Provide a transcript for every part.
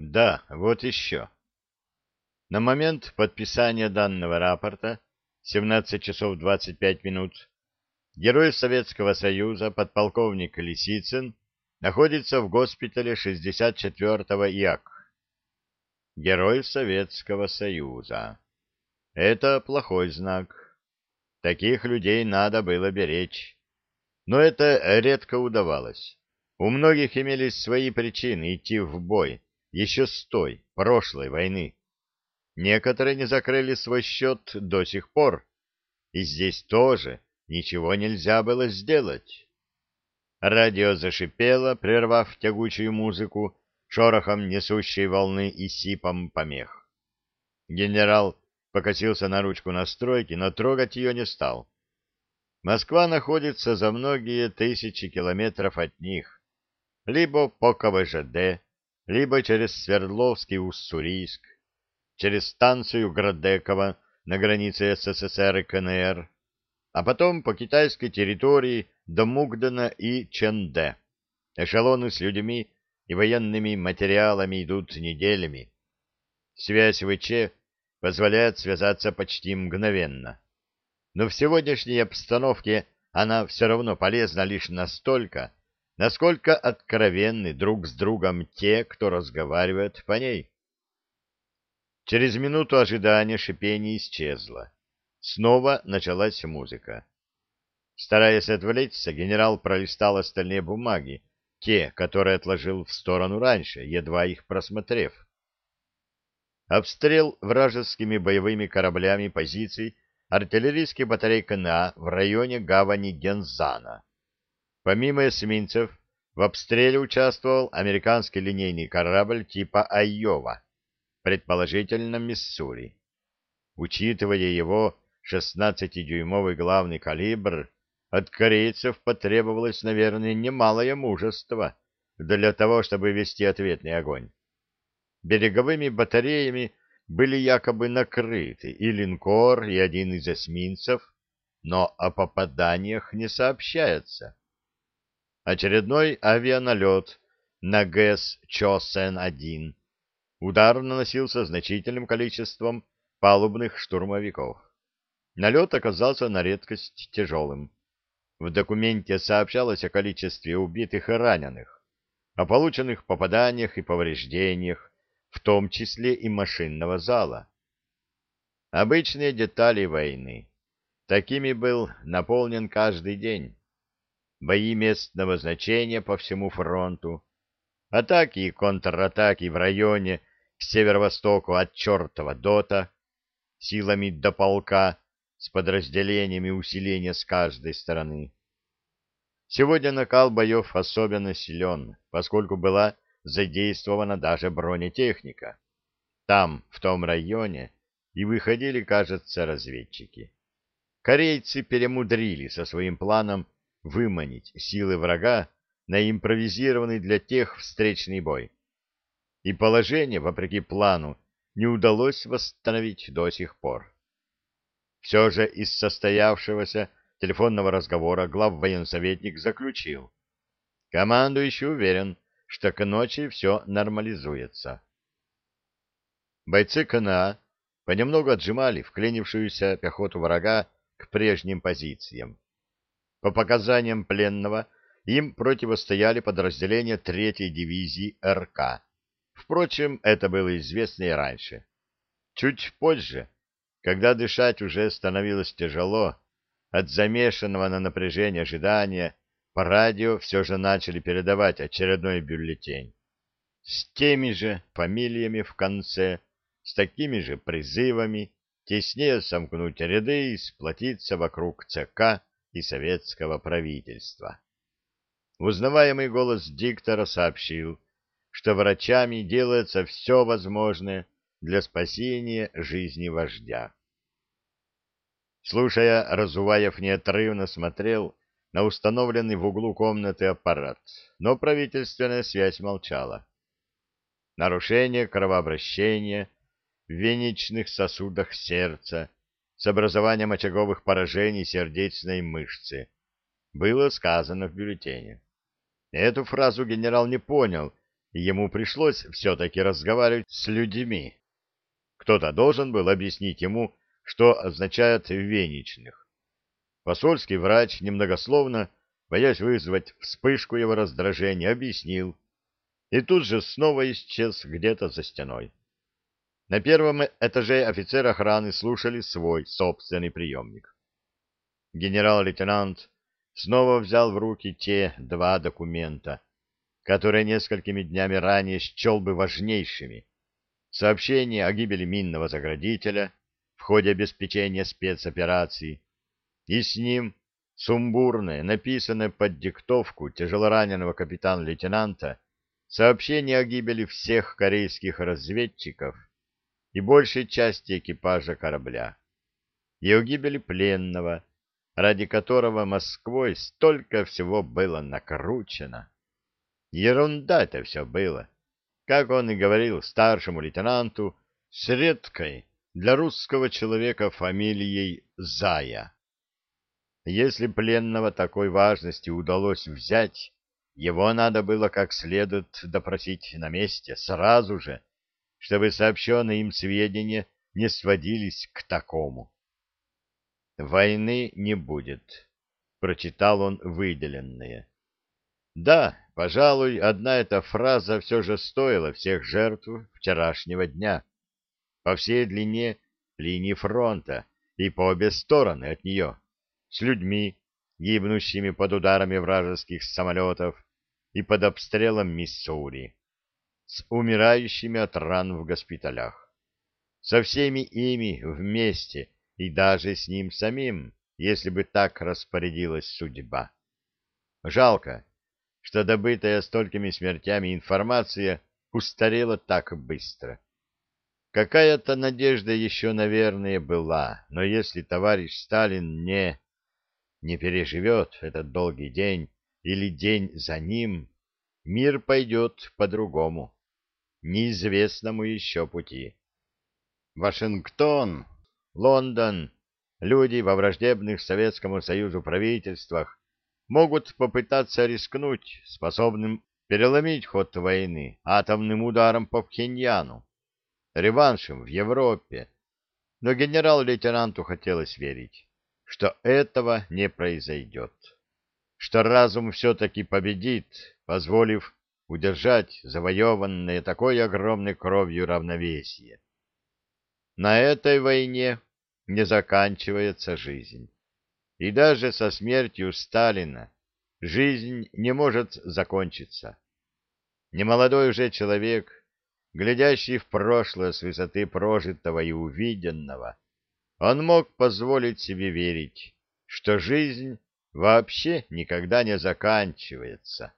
Да, вот еще. На момент подписания данного рапорта 17 часов 25 минут Герой Советского Союза подполковник Лисицын находится в госпитале 64-го ИАК. Герой Советского Союза. Это плохой знак. Таких людей надо было беречь. Но это редко удавалось. У многих имелись свои причины идти в бой еще с той, прошлой войны. Некоторые не закрыли свой счет до сих пор. И здесь тоже ничего нельзя было сделать. Радио зашипело, прервав тягучую музыку, шорохом несущей волны и сипом помех. Генерал покосился на ручку настройки, но трогать ее не стал. Москва находится за многие тысячи километров от них, либо по КВЖД, либо через Свердловский Уссурийск, через станцию Градекова на границе СССР и КНР, а потом по китайской территории до Мугдена и Чэнде. Эшелоны с людьми и военными материалами идут неделями. Связь ВЧ позволяет связаться почти мгновенно. Но в сегодняшней обстановке она все равно полезна лишь настолько, насколько откровенны друг с другом те, кто разговаривает по ней. Через минуту ожидания шипение исчезло. Снова началась музыка. Стараясь отвлечься, генерал пролистал остальные бумаги, те, которые отложил в сторону раньше, едва их просмотрев. Обстрел вражескими боевыми кораблями позиций артиллерийских батарей КНА в районе гавани Гензана. Помимо эсминцев, в обстреле участвовал американский линейный корабль типа «Айова», предположительно Миссури. Учитывая его 16-дюймовый главный калибр, от корейцев потребовалось, наверное, немалое мужество для того, чтобы вести ответный огонь. Береговыми батареями были якобы накрыты и линкор, и один из эсминцев, но о попаданиях не сообщается. Очередной авианалет на ГЭС Чосен-1. Удар наносился значительным количеством палубных штурмовиков. Налет оказался на редкость тяжелым. В документе сообщалось о количестве убитых и раненых, о полученных попаданиях и повреждениях, в том числе и машинного зала. Обычные детали войны. Такими был наполнен каждый день. Бои местного значения по всему фронту, атаки и контратаки в районе к северо-востоку от чертова дота, силами до полка, с подразделениями усиления с каждой стороны. Сегодня накал боев особенно силен, поскольку была задействована даже бронетехника. Там, в том районе, и выходили, кажется, разведчики. Корейцы перемудрили со своим планом выманить силы врага на импровизированный для тех встречный бой. И положение, вопреки плану, не удалось восстановить до сих пор. Все же из состоявшегося телефонного разговора главвоенсоветник заключил. Командующий уверен, что к ночи все нормализуется. Бойцы КНА понемногу отжимали вклинившуюся пехоту врага к прежним позициям. По показаниям пленного, им противостояли подразделения 3-й дивизии РК. Впрочем, это было известно и раньше. Чуть позже когда дышать уже становилось тяжело, от замешанного на напряжение ожидания по радио все же начали передавать очередной бюллетень. С теми же фамилиями в конце, с такими же призывами теснее сомкнуть ряды и сплотиться вокруг ЦК и советского правительства. Узнаваемый голос диктора сообщил, что врачами делается все возможное для спасения жизни вождя. Слушая, Разуваев неотрывно смотрел на установленный в углу комнаты аппарат, но правительственная связь молчала. Нарушение кровообращения в венечных сосудах сердца с образованием очаговых поражений сердечной мышцы было сказано в бюллетене. Эту фразу генерал не понял ему пришлось все-таки разговаривать с людьми. Кто-то должен был объяснить ему, что означает «веничных». Посольский врач немногословно, боясь вызвать вспышку его раздражения, объяснил, и тут же снова исчез где-то за стеной. На первом этаже офицеры охраны слушали свой собственный приемник. Генерал-лейтенант снова взял в руки те два документа, которые несколькими днями ранее счел бы важнейшими. Сообщение о гибели минного заградителя в ходе обеспечения спецоперации и с ним сумбурное, написанное под диктовку тяжелораненого капитана-лейтенанта, сообщение о гибели всех корейских разведчиков и большей части экипажа корабля, и о гибели пленного, ради которого Москвой столько всего было накручено. Ерунда это все было, как он и говорил старшему лейтенанту, с редкой для русского человека фамилией Зая. Если пленного такой важности удалось взять, его надо было как следует допросить на месте, сразу же, чтобы сообщенные им сведения не сводились к такому. «Войны не будет», — прочитал он выделенные. Да, пожалуй, одна эта фраза все же стоила всех жертв вчерашнего дня. По всей длине линии фронта и по обе стороны от нее, с людьми, гибнущими под ударами вражеских самолетов и под обстрелом Миссури с умирающими от ран в госпиталях, со всеми ими вместе и даже с ним самим, если бы так распорядилась судьба. Жалко, что добытая столькими смертями информация устарела так быстро. Какая-то надежда еще, наверное, была, но если товарищ Сталин не... не переживет этот долгий день или день за ним, мир пойдет по-другому неизвестному еще пути. Вашингтон, Лондон, люди во враждебных Советскому Союзу правительствах могут попытаться рискнуть, способным переломить ход войны атомным ударом по Пхеньяну, реваншем в Европе. Но генерал-лейтенанту хотелось верить, что этого не произойдет, что разум все-таки победит, позволив удержать завоеванное такой огромной кровью равновесие. На этой войне не заканчивается жизнь. И даже со смертью Сталина жизнь не может закончиться. Немолодой уже человек, глядящий в прошлое с высоты прожитого и увиденного, он мог позволить себе верить, что жизнь вообще никогда не заканчивается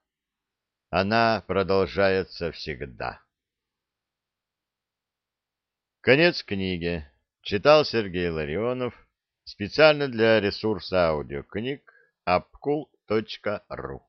она продолжается всегда. Конец книги. Читал Сергей Ларионов специально для ресурса аудиокниг apkul.ru